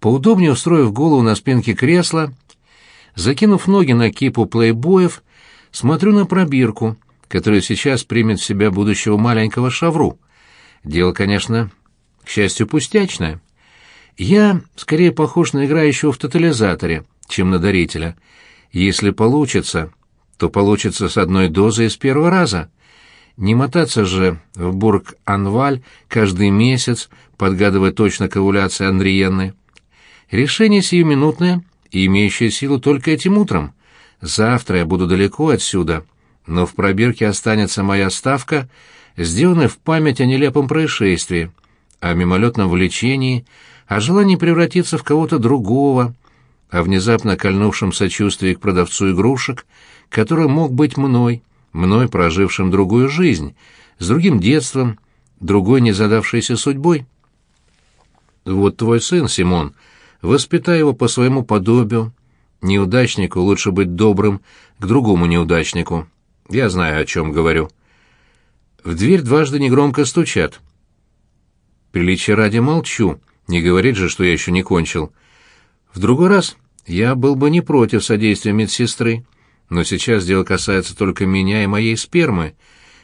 Поудобнее устроив голову на спинке кресла, закинув ноги на кипу плейбоев, смотрю на пробирку, которая сейчас примет в себя будущего маленького шавру. Дело, конечно, к счастью, пустячное. Я скорее похож на играющего в тотализаторе, чем на дарителя. Если получится, то получится с одной дозой с первого раза. Не мотаться же в Бург-Анваль каждый месяц, подгадывая точно к овуляции Андриенны. Решение сиюминутное и имеющее силу только этим утром. Завтра я буду далеко отсюда, но в пробирке останется моя ставка, сделанная в память о нелепом происшествии, о мимолетном влечении, о желании превратиться в кого-то другого, о внезапно кольнувшем сочувствии к продавцу игрушек, который мог быть мной, мной, прожившим другую жизнь, с другим детством, другой незадавшейся судьбой. Вот твой сын, Симон, воспитай его по своему подобию. Неудачнику лучше быть добрым к другому неудачнику. Я знаю, о чем говорю. В дверь дважды негромко стучат. Приличия ради молчу, не говорит же, что я еще не кончил. В другой раз я был бы не против содействия медсестры, но сейчас дело касается только меня и моей спермы.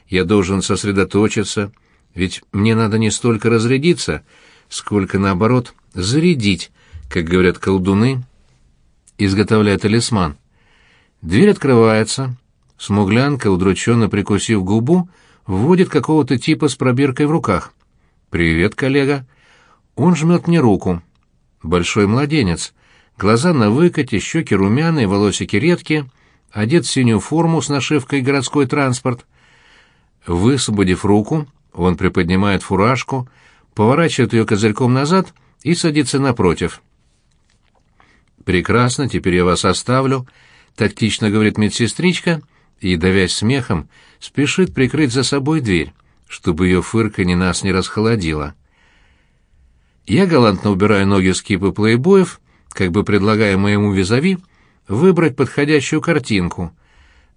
Я должен сосредоточиться, ведь мне надо не столько разрядиться, сколько, наоборот, зарядить, как говорят колдуны, изготовляя талисман. Дверь открывается. Смуглянка, удрученно прикусив губу, вводит какого-то типа с пробиркой в руках. «Привет, коллега». Он жмет мне руку. Большой младенец. Глаза на выкате, щеки румяные, волосики редкие, одет в синюю форму с нашивкой «Городской транспорт». Высвободив руку, он приподнимает фуражку, поворачивает ее козырьком назад и садится напротив. «Прекрасно, теперь я вас оставлю», — тактично говорит медсестричка и, давясь смехом, спешит прикрыть за собой дверь, чтобы ее фырканье нас не расхолодило. Я галантно убираю ноги с кипы плейбоев, как бы предлагая моему визави выбрать подходящую картинку,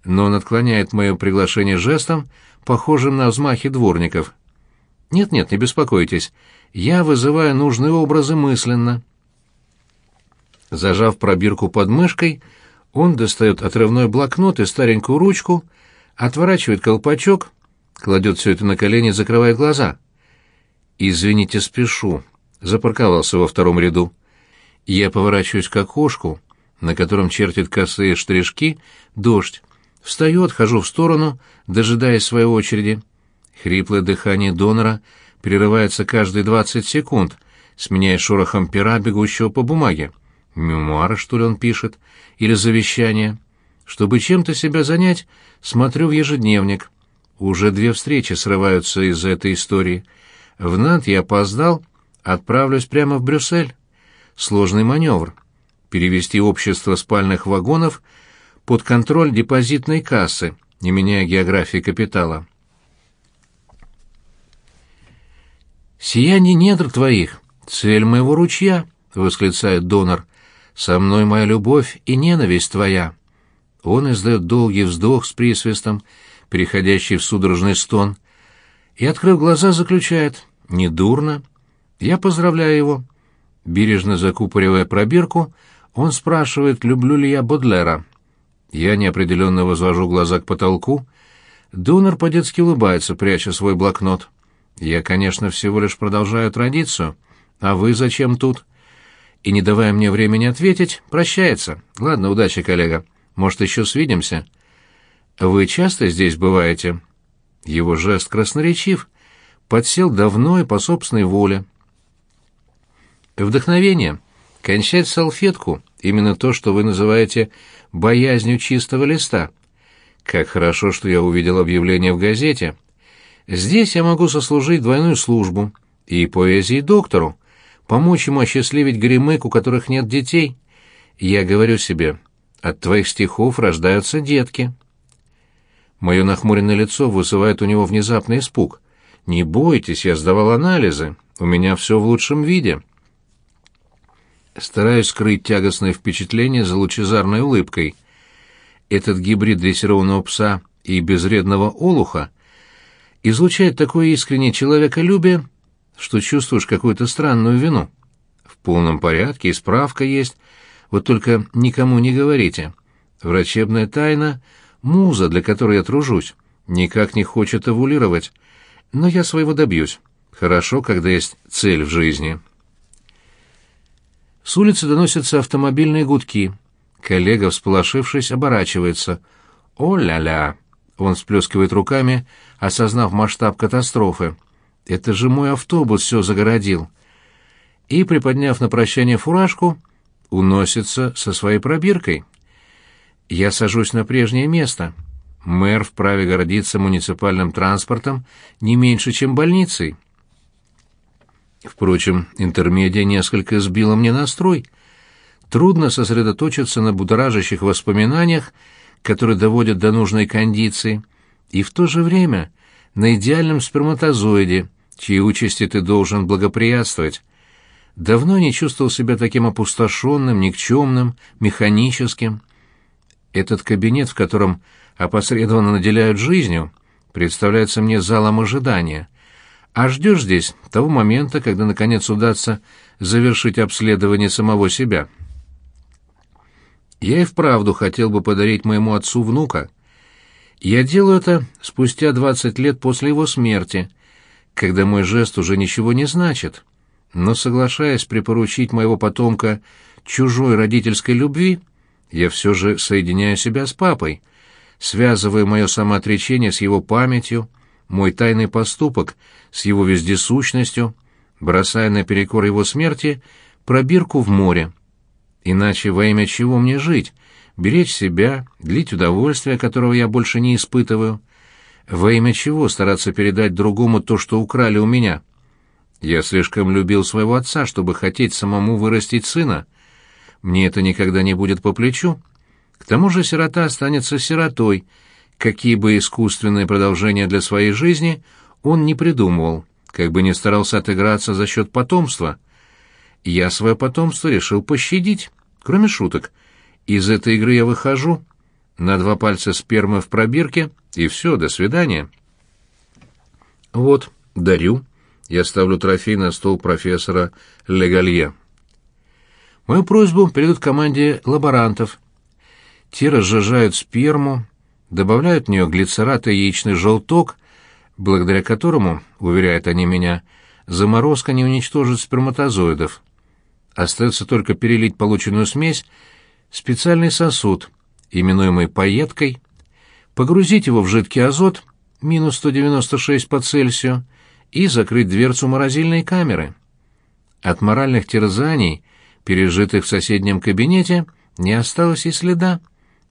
но он отклоняет мое приглашение жестом, похожим на взмахи дворников. «Нет-нет, не беспокойтесь, я вызываю нужные образы мысленно». Зажав пробирку под мышкой, он достает отрывной блокнот и старенькую ручку, отворачивает колпачок, кладет все это на колени и закрывает глаза. «Извините, спешу», запарковался во втором ряду. Я поворачиваюсь к окошку, на котором чертит косые штришки, дождь. Встаю, отхожу в сторону, дожидаясь своей очереди. Хриплое дыхание донора прерывается каждые двадцать секунд, сменяя шорохом пера, бегущего по бумаге. Мемуары, что ли, он пишет? Или завещание? Чтобы чем-то себя занять, смотрю в ежедневник. Уже две встречи срываются из-за этой истории. В НАТ я опоздал, отправлюсь прямо в Брюссель. Сложный маневр. Перевести общество спальных вагонов под контроль депозитной кассы, не меняя географии капитала. «Сияние недр твоих, цель моего ручья», — восклицает донор. «Со мной моя любовь и ненависть твоя». Он издает долгий вздох с присвистом, переходящий в судорожный стон, и, открыв глаза, заключает «Недурно». Я поздравляю его. Бережно закупоривая пробирку, он спрашивает, люблю ли я Бодлера. Я неопределенно возвожу глаза к потолку. Донор по-детски улыбается, пряча свой блокнот. Я, конечно, всего лишь продолжаю традицию. А вы зачем тут? И, не давая мне времени ответить, прощается. Ладно, удачи, коллега. Может, еще свидимся? Вы часто здесь бываете? Его жест красноречив. Подсел давно и по собственной воле. Вдохновение. Кончать салфетку — именно то, что вы называете «боязнью чистого листа». Как хорошо, что я увидел объявление в газете. Здесь я могу сослужить двойную службу и поэзии доктору, помочь ему осчастливить гремык, у которых нет детей. Я говорю себе, от твоих стихов рождаются детки. Мое нахмуренное лицо вызывает у него внезапный испуг. «Не бойтесь, я сдавал анализы, у меня все в лучшем виде». Стараюсь скрыть тягостное впечатление за лучезарной улыбкой. Этот гибрид дрессированного пса и безвредного олуха излучает такое искреннее человеколюбие, что чувствуешь какую-то странную вину. В полном порядке, и справка есть. Вот только никому не говорите. Врачебная тайна — муза, для которой я тружусь, никак не хочет эволюировать. Но я своего добьюсь. Хорошо, когда есть цель в жизни. С улицы доносятся автомобильные гудки. Коллега, всполошившись, оборачивается. «О-ля-ля!» Он всплескивает руками, осознав масштаб катастрофы. «Это же мой автобус все загородил!» И, приподняв на прощание фуражку, уносится со своей пробиркой. Я сажусь на прежнее место. Мэр вправе гордиться муниципальным транспортом не меньше, чем больницей. Впрочем, интермедия несколько сбила мне настрой. Трудно сосредоточиться на будоражащих воспоминаниях, которые доводят до нужной кондиции, и в то же время на идеальном сперматозоиде, чьей участи ты должен благоприятствовать. Давно не чувствовал себя таким опустошенным, никчемным, механическим. Этот кабинет, в котором опосредованно наделяют жизнью, представляется мне залом ожидания. А ждешь здесь того момента, когда наконец удастся завершить обследование самого себя. Я и вправду хотел бы подарить моему отцу внука. Я делаю это спустя двадцать лет после его смерти, когда мой жест уже ничего не значит. Но соглашаясь припоручить моего потомка чужой родительской любви, я все же соединяю себя с папой, связывая мое самоотречение с его памятью, мой тайный поступок с его вездесущностью, бросая наперекор его смерти пробирку в море. Иначе во имя чего мне жить? Беречь себя, длить удовольствие, которого я больше не испытываю? Во имя чего стараться передать другому то, что украли у меня? Я слишком любил своего отца, чтобы хотеть самому вырастить сына. Мне это никогда не будет по плечу. К тому же сирота останется сиротой, какие бы искусственные продолжения для своей жизни он не придумывал, как бы не старался отыграться за счет потомства. Я свое потомство решил пощадить, кроме шуток. Из этой игры я выхожу, на два пальца спермы в пробирке, и все, до свидания. Вот, дарю. Я ставлю трофей на стол профессора Легалье. Мою просьбу передают команде лаборантов. Те разжижают сперму, добавляют в нее глицерат и яичный желток, благодаря которому, уверяют они меня, заморозка не уничтожит сперматозоидов. Остается только перелить полученную смесь в специальный сосуд, именуемый пайеткой, погрузить его в жидкий азот, минус 196 по Цельсию, и закрыть дверцу морозильной камеры. От моральных терзаний, пережитых в соседнем кабинете, не осталось и следа.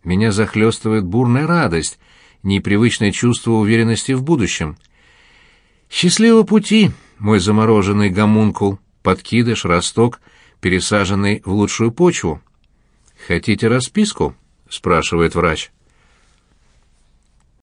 Меня захлестывает бурная радость, непривычное чувство уверенности в будущем. Счастливого пути, мой замороженный гомункул, подкидыш, росток, пересаженный в лучшую почву. «Хотите расписку?» — спрашивает врач.